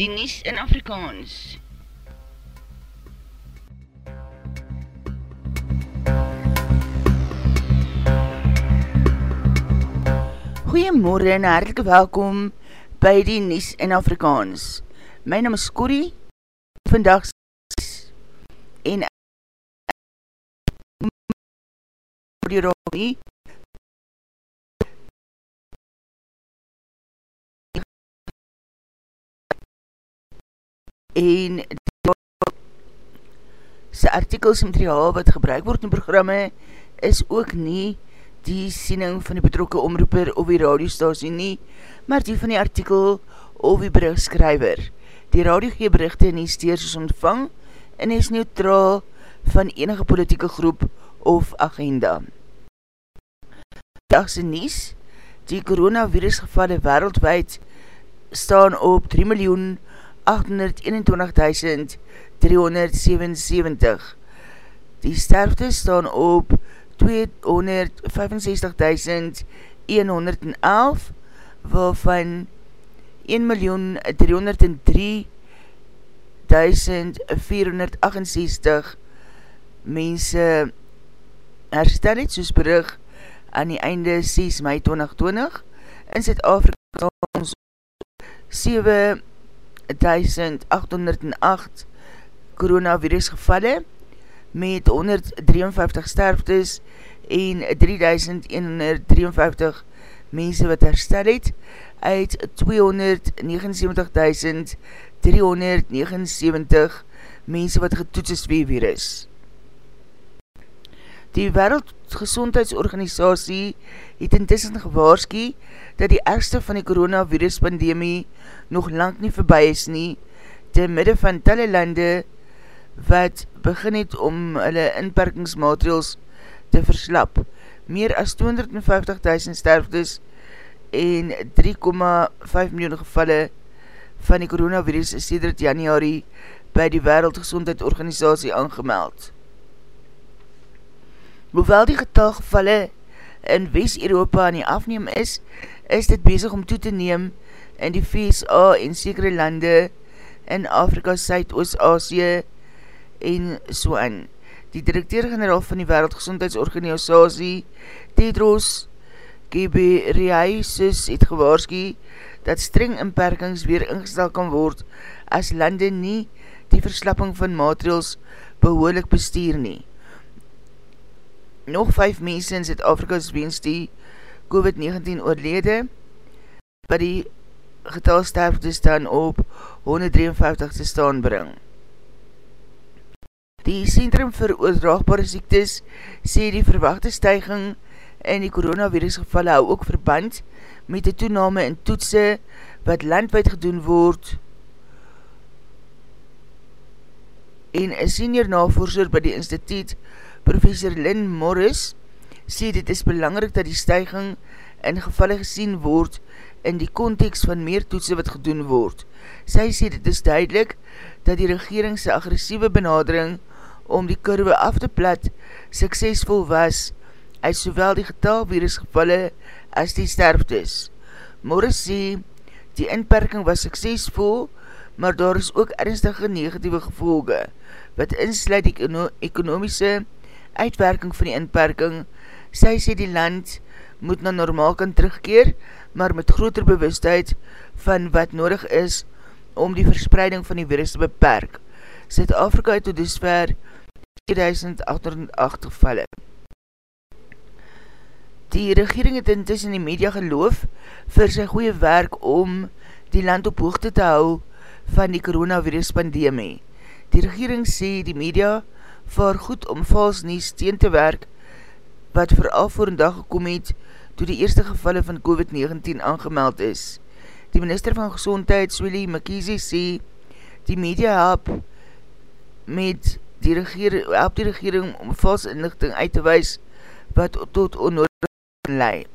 die Nies in Afrikaans. Goeiemorgen en hartelike welkom by die Nies in Afrikaans. My naam is Corrie, vandag en die Robbie en sy artikels en materiaal wat gebruik word in programme is ook nie die siening van die betrokke omroeper of die radiostasie nie, maar die van die artikel of die berichtskryver. Die radio gee berichte nie steers is ontvang en is neutraal van enige politieke groep of agenda. Dagse Nies, die coronavirus gevalle wereldwijd staan op 3 miljoen 821.377 Die sterfte staan op 265.111 waarvan 1.303.468 mense herstel het soos berig aan die einde 6 mei 2020 in Zuid-Afrika 7 1808 coronavirus gevalle met 153 sterftes en 3153 mense wat herstel het uit 279.379 mense wat getoets is wie virus. Die Wereldgezondheidsorganisatie het intussen gewaarski dat die ergste van die coronavirus pandemie nog lang nie voorbij is nie, te midde van talle lande wat begin het om hulle inperkingsmaterials te verslap. Meer as 250.000 sterftes en 3,5 miljoen gevalle van die coronavirus is sedert januari by die Wereldgezondheidsorganisatie aangemeld. Hoewel die getal gevalle in West-Europa aan die afneem is, is dit bezig om toe te neem in die VSA en sekere lande in Afrika, Suid-Oost-Asie en so aan. Die directeur-generaal van die Wereldgezondheidsorganisatie, Tedros Ghebreyesus, het gewaarski dat streng inperkings weer ingestel kan word as lande nie die verslapping van maatregels behoorlik bestuur nie. Nog 5 mense in Zuid-Afrika's wens die COVID-19 oorlede, wat die getal sterfte staan op 153 te staan bring. Die Centrum vir Oordraagbare Siektes sê die verwachte stijging in die coronavirus gevalle hou ook verband met die toename in toetse wat landwijd gedoen word en een senior navorser by die instituut professor Lynn Morris sê dit is belangrijk dat die stijging in gevalle gesien word in die context van meer toetsen wat gedoen word. Sy sê dit is duidelik dat die regeringse agressieve benadering om die kurwe af te plat suksesvol was uit sowel die getal virusgevalle as die sterftes. Morris sê die inperking was suksesvol, maar daar is ook ernstige negatieve gevolge wat insluit die ekonomiese uitwerking van die inperking. Sy sê die land moet na normaal kan terugkeer, maar met groter bewustheid van wat nodig is om die verspreiding van die virus te beperk. Zuid-Afrika het tot dusver 2808 gevalle. Die regering het intussen die media geloof vir sy goeie werk om die land op hoogte te hou van die coronavirus pandemie. Die regering sê die media vaar goed om vals nie steen te werk wat vooral voor een dag gekom het toe die eerste gevalle van COVID-19 aangemeld is. Die minister van Gezondheid, Swilly McKeezy, sê die media help met die regering, help die regering om vals inlichting uit te wees wat tot onnodig lei.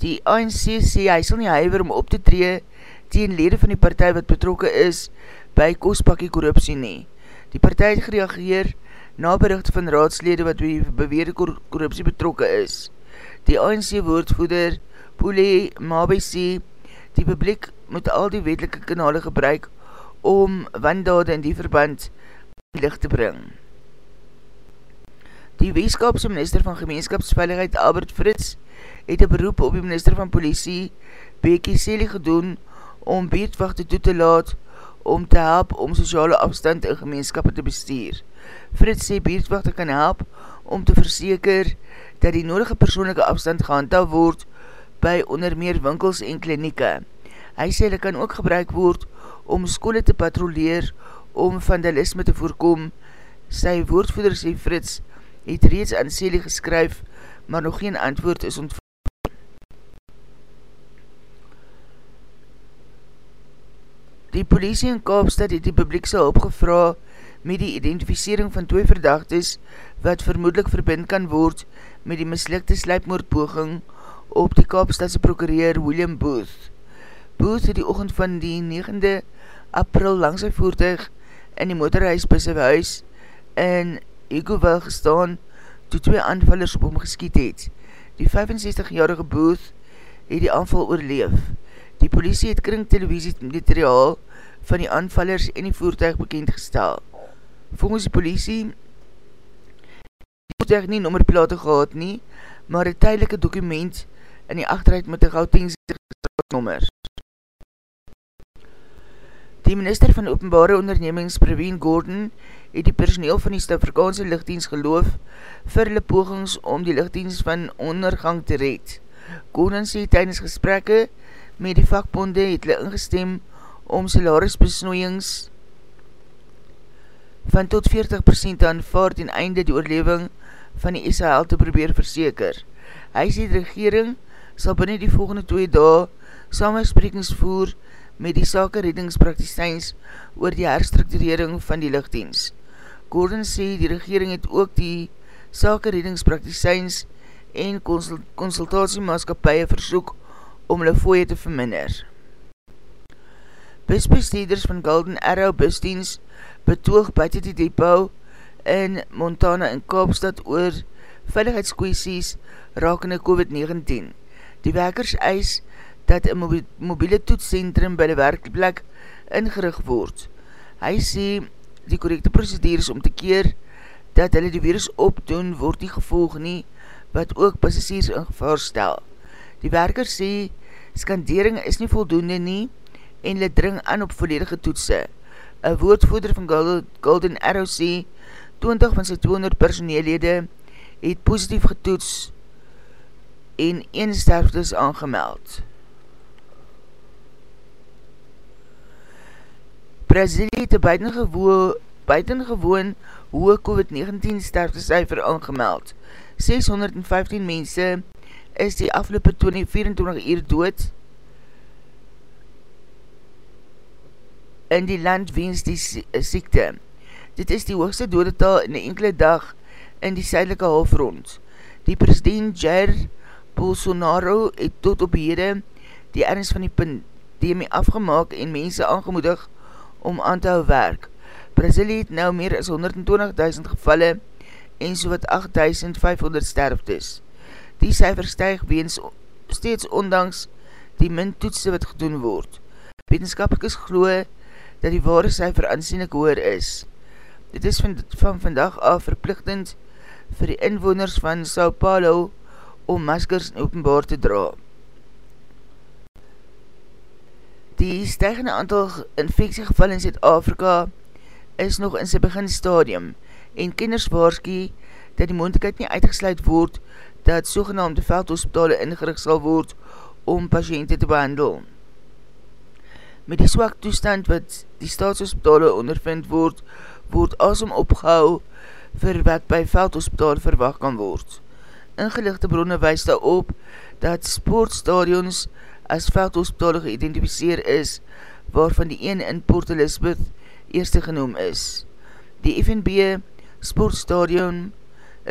Die ANC sê hy sal nie huiver om op te tree tegen lede van die partij wat betrokke is by kostpakkie korruptie nie. Die partij het gereageer na bericht van raadslede wat by beweerde korruptie betrokke is. Die ANC woordvoeder Pule Mabesi Die publiek moet al die wetelike kanale gebruik om wandade in die verband in licht te bring. Die weeskapse minister van gemeenskapsveiligheid Albert Frits het een beroep op die minister van politie Bekie Sely gedoen om beetwachte toe te laat om te help om sociale afstand in gemeenskap te bestuur. Frits sê beetwachte kan help om te verseker dat die nodige persoonlijke afstand gehandel word by onder meer winkels en klinieke. Hy sê hulle kan ook gebruik word om skole te patrolleer om vandalisme te voorkom. Sy woordvoeder sê Frits het reeds aan Celie geskryf, maar nog geen antwoord is ontvang. Die politie in Kaapstad het die publiekse hulp gevra met die identificering van twee verdachtes wat vermoedelijk verbind kan word met die mislikte sluipmoordpoging op die Kaapstadse prokureer William Booth. Booth het die ochend van die 9de april langs sy voertuig in die motorhuis by sy huis in Egoville gestaan toe twee aanvallers op hom geskiet het. Die 65-jarige Booth het die aanval oorleef. Die politie het kring televisie materiaal van die aanvallers en die voertuig bekendgestel. Volgens die politie die voertuig nie nommerplate gehad nie, maar een tydelike dokument in die achteruit met die Gautengse nommer. Die minister van openbare ondernemings, Praveen Gordon, het die personeel van die Stafrikaanse lichtdienst geloof vir hulle pogings om die lichtdienst van ondergang te red. Gordon sê tydens gesprekke met die vakbonde het hulle ingestem om salarisbesnoeiings van tot 40% aanvaard en einde die oorleving van die SHL te probeer verseker. Hy sê die regering sal binnen die volgende twee dae samensprekings voer met die sake reddingspraktiseins oor die herstrukturering van die lichtdienst. Gordon sê die regering het ook die sake reddingspraktiseins en consultatiemaatskapie versoek om hulle fooie te verminder. Busbesteeders van Golden Arrow busdienst betoog buiten die depot in Montana en Kaapstad oor veiligheidskwesies rakende COVID-19. Die werkers eis dat een mobiele toetscentrum by die werkplek ingerig word. Hy sê die correcte procedures om te keer dat hulle die virus opdoen word nie gevolg nie, wat ook passasiers in gevaar stel. Die werker sê, skandering is nie voldoende nie en hulle dring aan op volledige toetse. Een woordvoerder van Golden Arrow sê, 20 van sy 200 personeellede het positief getoets en 1 sterftes aangemeld. Brazilië het een buitengewoon, buitengewoon hoge COVID-19 sterfte cijfer aangemeld. 615 mense is die afloppe 24 uur dood in die land wens die siekte. Dit is die hoogste dodetal in die enkele dag in die zuidelike halfrond. Die president Jair Bolsonaro het tot op hede die ernst van die pandemie afgemaak en mense aangemoedig om aan te hou werk. Brazilië het nou meer as 120.000 gevalle en so wat 8.500 sterftes. Die cijfer stijg weens steeds ondanks die min toetsen wat gedoen word. Wetenskapelikes gloe dat die ware cijfer aansienlik hoor is. Dit is van, van vandag af verplichtend vir die inwoners van Sao Paulo om maskers in openbaar te draa. Die stijgende aantal infectiegeval in Zuid-Afrika is nog in sy begin stadium en kenners waarskie dat die moontekheid nie uitgesluit word dat sogenaamde veldhospitale ingerig sal word om patiënte te behandel. Met die swak toestand wat die staatshospitale ondervind word, word asom opgehou vir wat by veldhospitale verwacht kan word. Ingelichte bronne wees daarop dat sportstadions as veldhospitale geïdentificeer is, waarvan die een in Port Elizabeth eerste genoem is. Die FNB sportstadion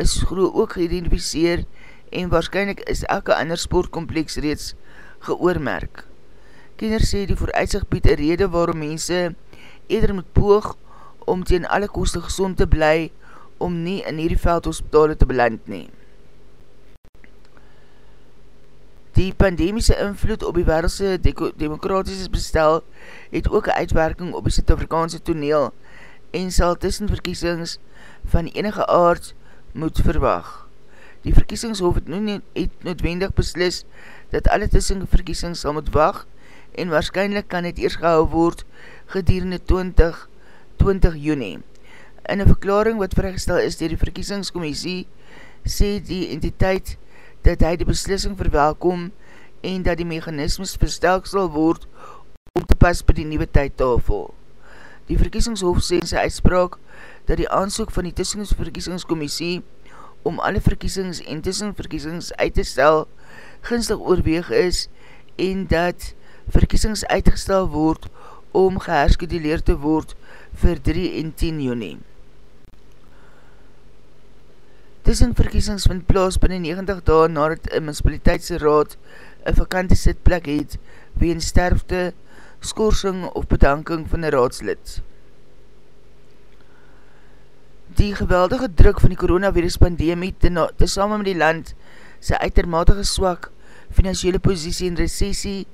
is groe ook geïdentificeer en waarschijnlijk is elke ander sportkompleks reeds geoormerk. Kinder sê die vooruitzicht bied een rede waarom mense eerder moet poog om teen alle koste gezond te bly om nie in hierdie veldhospitale te beland neem. Die pandemiese invloed op die wereldse demokratische bestel het ook een uitwerking op die Suid-Afrikaanse toneel en sal tussen verkiesings van enige aard moet verwag. Die verkiesingshof het, nie, het noodwendig beslis dat alle tussen verkiesings sal moet wacht en waarschijnlijk kan het eers gehou word gedurende 20, 20 juni. In een verklaring wat vrygestel is dier die verkiesingscommissie, sê die entiteit dat hy die beslissing verwelkom en dat die mechanismes verstelk sal word om te pas by die nieuwe tydtafel. Die verkiesingshof sê in sy uitspraak dat die aansoek van die tussenverkiesingscommissie om alle verkiesings en tussenverkiesings uit te stel gunstig oorweeg is en dat verkiesings uitgestel word om geherskeduleer te word vir 3 en 10 juni. Tussen verkiesings vind plaas binnen 90 dae nadat een municipaliteitse raad een vakante sitplek het wie een sterfte, skorsing of bedanking van een raadslid. Die geweldige druk van die coronavirus pandemie te, te samen met die land sy uitermatige swak financiële posiesie en recessie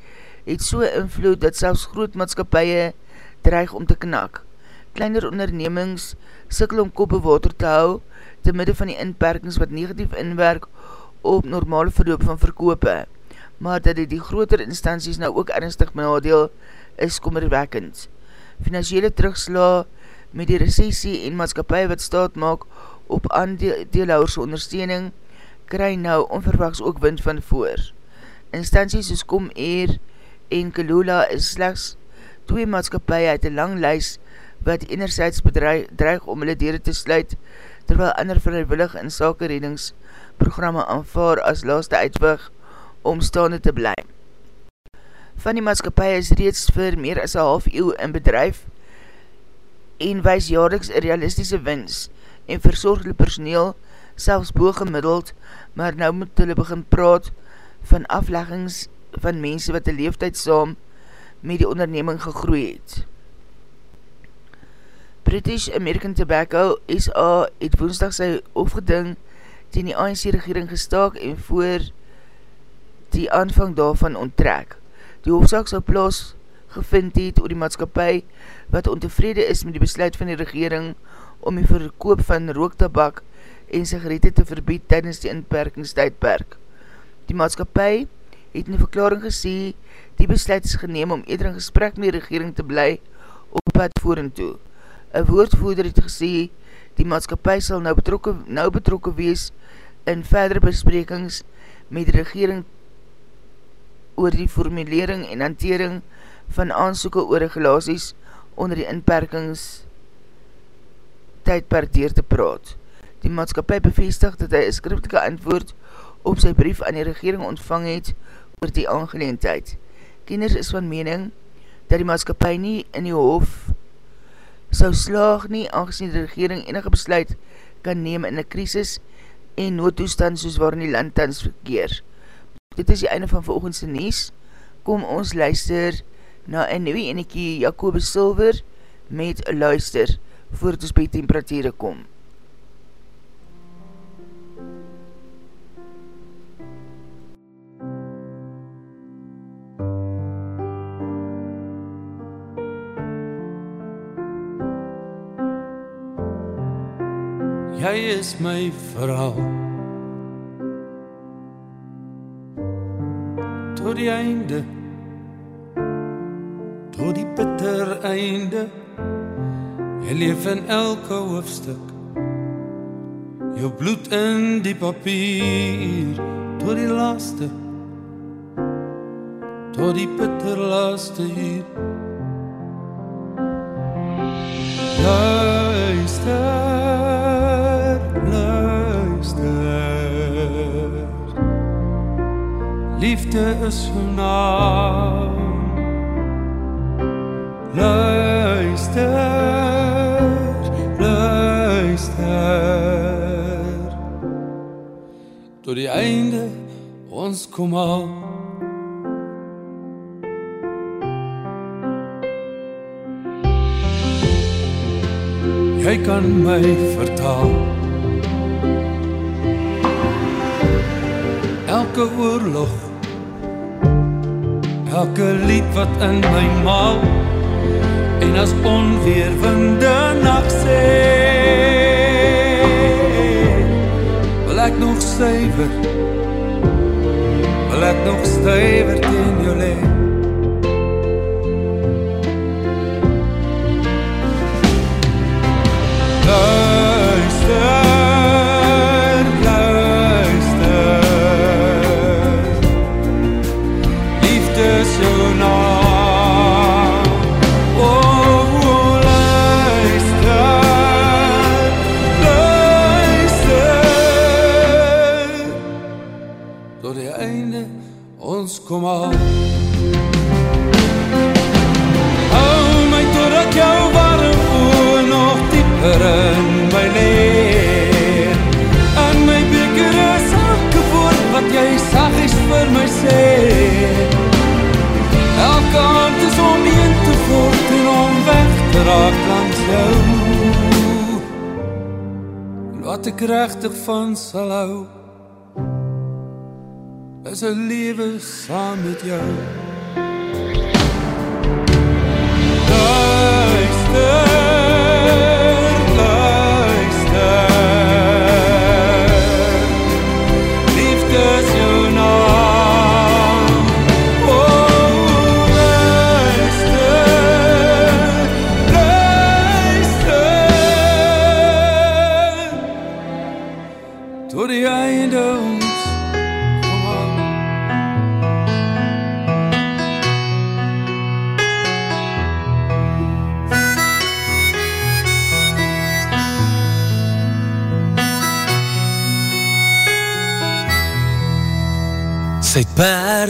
het so invloed dat selfs groot maatskapie dreig om te knak. Kleiner ondernemings sikkel om kop water te hou te midde van die inperkings wat negatief inwerk op normale verloop van verkope, maar dat die, die groter instanties nou ook ernstig benadeel is kommerwekkend. Financiële terugsla met die recessie en maatskapie wat staat maak op aandeelhoudse ondersteuning, kry nou onverwachts ook wind van voor. Instanties soos Kom Air en Kalula is slechts twee maatskapie uit een lang lys wat enerzijds bedreig om hulle dere te sluit, terwyl ander vrijwillig in sake redingsprogramme aanvaar as laaste uitwig om staande te bly. Van die maatskapie is reeds vir meer as een half eeuw in bedrijf en wees jaarliks realistische wins en verzorg die personeel selfs boogemiddeld, maar nou moet hulle begin praat van afleggings van mense wat die leeftijd saam met die onderneming gegroei het. British American Tobacco SA het woensdag sy opgeding ten die ANC regering gestaak en voor die aanvang daarvan onttrek. Die hoofdzaak sal plaas gevind het oor die maatskapie wat ontevrede is met die besluit van die regering om die verkoop van rooktabak en sigarette te verbied tydens die inperkingstijdperk. Die maatskapie het in die verklaring gesê die besluit is geneem om eerder in gesprek met die regering te bly op pad voeren toe. Een woordvoerder het gesê die maatskapie sal nou betrokke, nou betrokke wees in verdere besprekings met die regering oor die formulering en hantering van aansoeken oor regulasies onder die inperkings tydperk deur te praat. Die maatskapie bevestig dat hy een skriptelike antwoord op sy brief aan die regering ontvang het oor die aangeleendheid. Kenners is van mening dat die maatskapie nie in die hof sou slaag nie aangezien die regering enige besluit kan neem in die krisis en noodtoestand soos waarin die land tans verkeer. Dit is die einde van volgendse nies. Kom ons luister na een nieuwe enekie Jacobus Silver met luister voordat ons by temperatuur kom. Jy is my verhaal Tot die einde Tot die bitter einde Jy leef in elke hoofstuk. Jou bloed in die papier Tot die laaste Tot die bitter laaste hier. Luister liefde is jou naam luister luister. Tot die einde ons kom al jy kan my vertaal. Elke oorlog elke lied wat in my maal en as onweerwinde nacht sê wil ek nog stuiver wil ek nog stuiver teen kom al Hou my totdat jou warm oor nog dieper in my leer. En my beker is woord wat jy sag is vir my sê. Elke hand is om een te voort en om weg te raak langs jou. Wat ek rechtig van sal hou is 'n lewe saam met jou.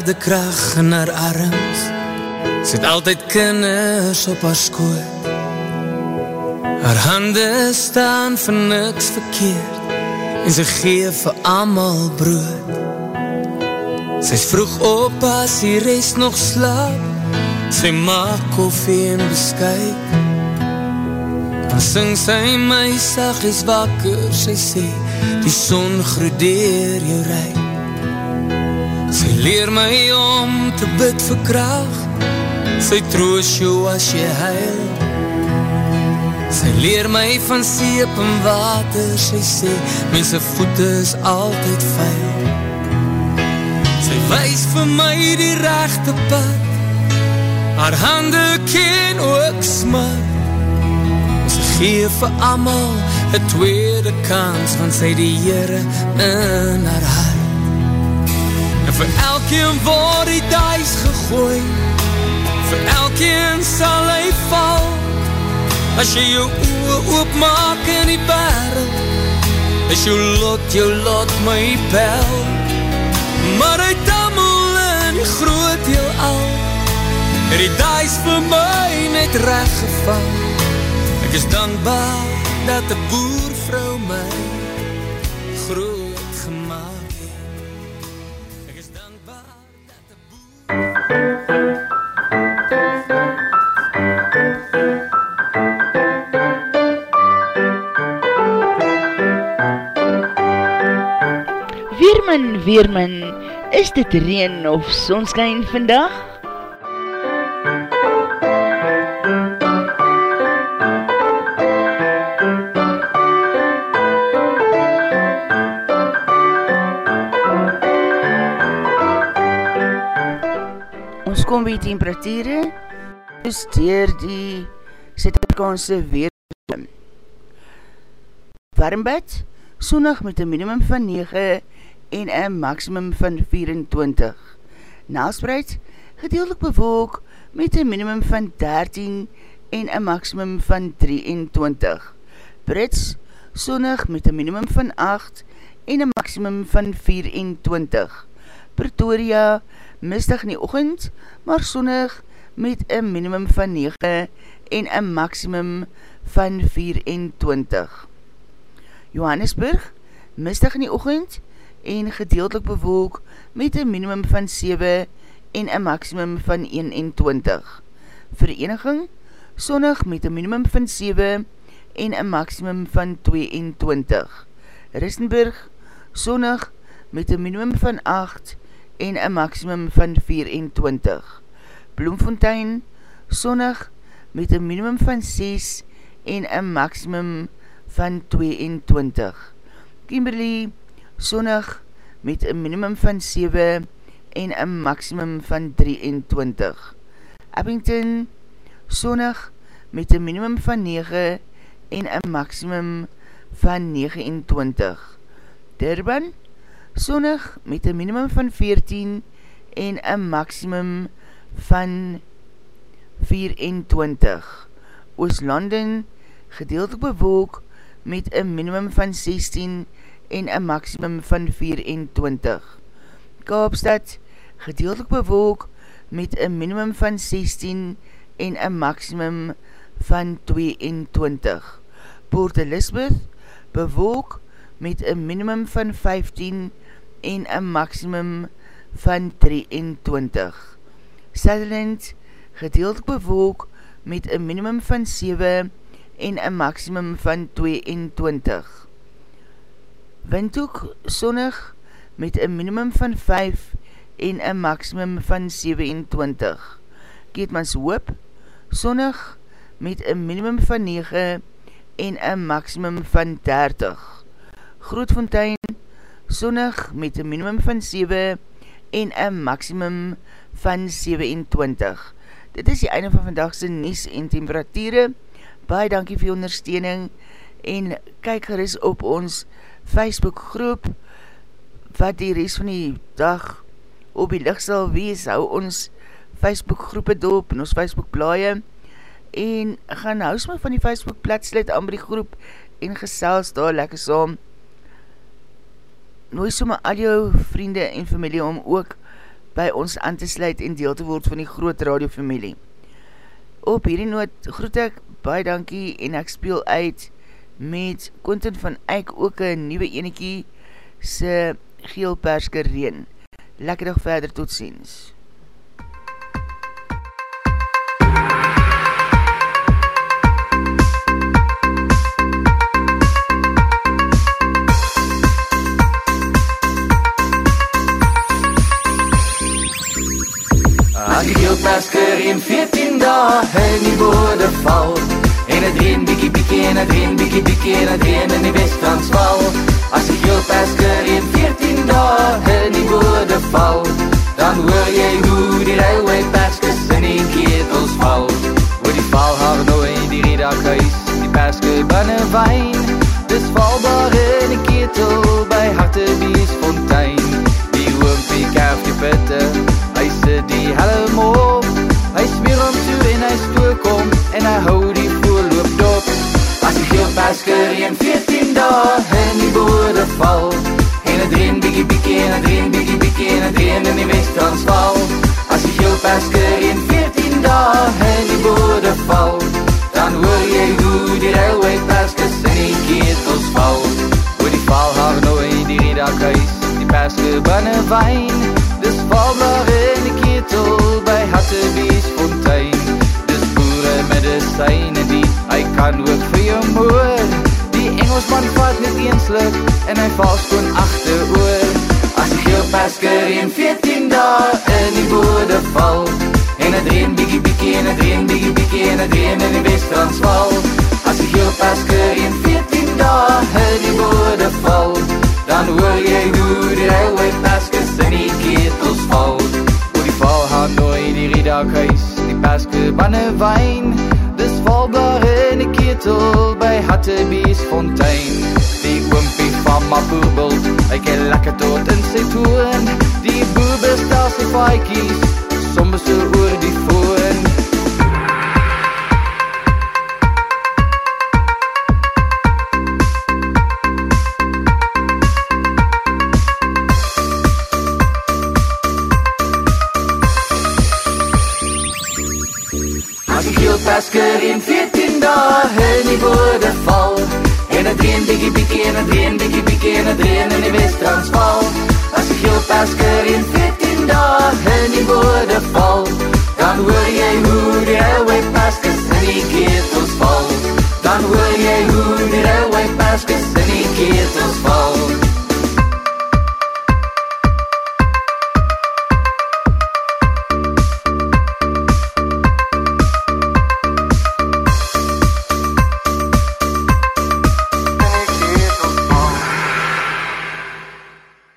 Paardekracht in haar arms. Sy het altyd kinders op haar skoot Haar hande staan vir niks verkeerd. En sy geef vir amal brood. Sy is vroeg op as die rest nog slaap. Sy maak koffie en beskuit En sing sy my sag is wakker Sy sê die son groedeer jou rijk leer my om te bid vir kracht Sy troos jou as jy huil. Sy leer my van seep en water. Sy sê, mense voete is altyd vuil. Sy wys vir my die rechte pad. Haar hande ken ook smart. Sy gee vir amal een tweede kans Want sy die Heere in haar hart vir elkeen word die duis gegooi. Vir elkeen sal hy val. As jy jou oor oopmaak in die wereld Is jou lot, jou lot my bel Maar hy tammel in die groot heel al En die duis vir my net recht geval Ek is dankbaar dat die boervrou Weerman, Weerman, is dit reen of sonskijn vandag? Ons kom by temperatuur, is dier die Sint-Afrikaanse weer. Warmbad, sondag met een minimum van 9 en een maximum van 24. Naspreid, gedeeltelik bewolk met een minimum van 13 en een maximum van 23. Brits, sonnig met een minimum van 8 en een maximum van 24. Pretoria, mistig in die ochend, maar sonnig met een minimum van 9 en een maximum van 24. Johannesburg, mistig in die ochend en gedeeltelik bewolk met een minimum van 7 en een maximum van 21. Vereniging, sonnig met een minimum van 7 en een maximum van 22. Rissenburg, sonnig met een minimum van 8 en een maximum van 24. Bloemfontein, sonnig met een minimum van 6 en een maximum van 22. Kimberley, sonnig met een minimum van 7 en een maximum van 23. Abington, sonnig met een minimum van 9 en een maximum van 29. Durban, sonnig met een minimum van 14 en een maximum van 24. Ooslanden, gedeeltelik bewolk met een minimum van 16 en een maximum van 24. Kaapstad, gedeeltelik bewolk met een minimum van 16 en een maximum van 22. Port Elizabeth, bewolk met een minimum van 15 en een maximum van 23. Sutherland, gedeeltelik bewolk met een minimum van 7 en een maximum van 22. Windhoek, sonnig met een minimum van 5 en een maximum van 27. Keetmans Hoop, sonnig met een minimum van 9 en een maximum van 30. Grootfontein, sonnig met een minimum van 7 en een maximum van 27. Dit is die einde van vandagse nies en temperatuur. Baie dankie vir ondersteuning en kyk geris op ons Facebook groep wat die rest van die dag op die licht sal wees, hou ons Facebook groepe doop en ons Facebook blaie en gaan huis my van die Facebook plat sluit aan by die groep en gesels daar lekker saam nooi somme al jou vriende en familie om ook by ons aan te sluit en deel te word van die groot radiofamilie. Op hierdie noot groet ek, baie dankie en ek speel uit met Quentin van Eyck ook een nieuwe enekie se geelperske reen. Lekker dag verder, tot ziens. As die geelpersker in 14 dae in die woorde val En het reen biekie biekie en het reen biekie biekie en het reen in die West-Transval As die geelpersker in 14 dae in die woorde val Dan hoor jy hoe die railway perskes in die ketels val. Hoe die val haar in die redakhuis Die perske binne wijn Dis valbaar in die ketel by Hartebies fontein Die oompie kerf die pitte Hy sit die helm op. Hy smeer om toe en hy stook om En hy hou Geelpersker in 14 dag In die boorde val. En het reen biekie biekie en het reen biekie biekie En het reen in die West-Transval As die geelpersker in 14 dag In die boorde val Dan hoor jy hoe die railway perskes In die ketels val. Hoe die val haar nou in die redakhuis Die perske binne wijn Dis valbaar in die ketel by Hattebies fontein Dis boere medisyn en die, hy kan ook vir jou sluk en hy val skoon achter oor As die geelpersker in 14 dae in die boorde val En het reen biekie biekie en het reen biekie biekie en het reen in die West-Transval As die geelpersker in 14 dae in die boorde val Dan hoor jy hoe die railway perskes in die ketels val. Oor die val gaan nooi die riedakhuis Die perske banne wijn Dis valbaar die ketel by Hattebies fontein. Die oompie van my boerbult Hy ken lekker tot in sy toon. Die boer bestel sy paaikies Soms so oor die foon. Pasker in 14 dae in die woorde val. En dit reën bietjie bietjie en dit reën bietjie bietjie en dit reën in die Wes-Transvaal As die geel persker in 14 dae in die woorde val Dan hoor jy hoe die railway perskers in die ketels val. Dan hoor jy hoe die railway perskers in die ketels val.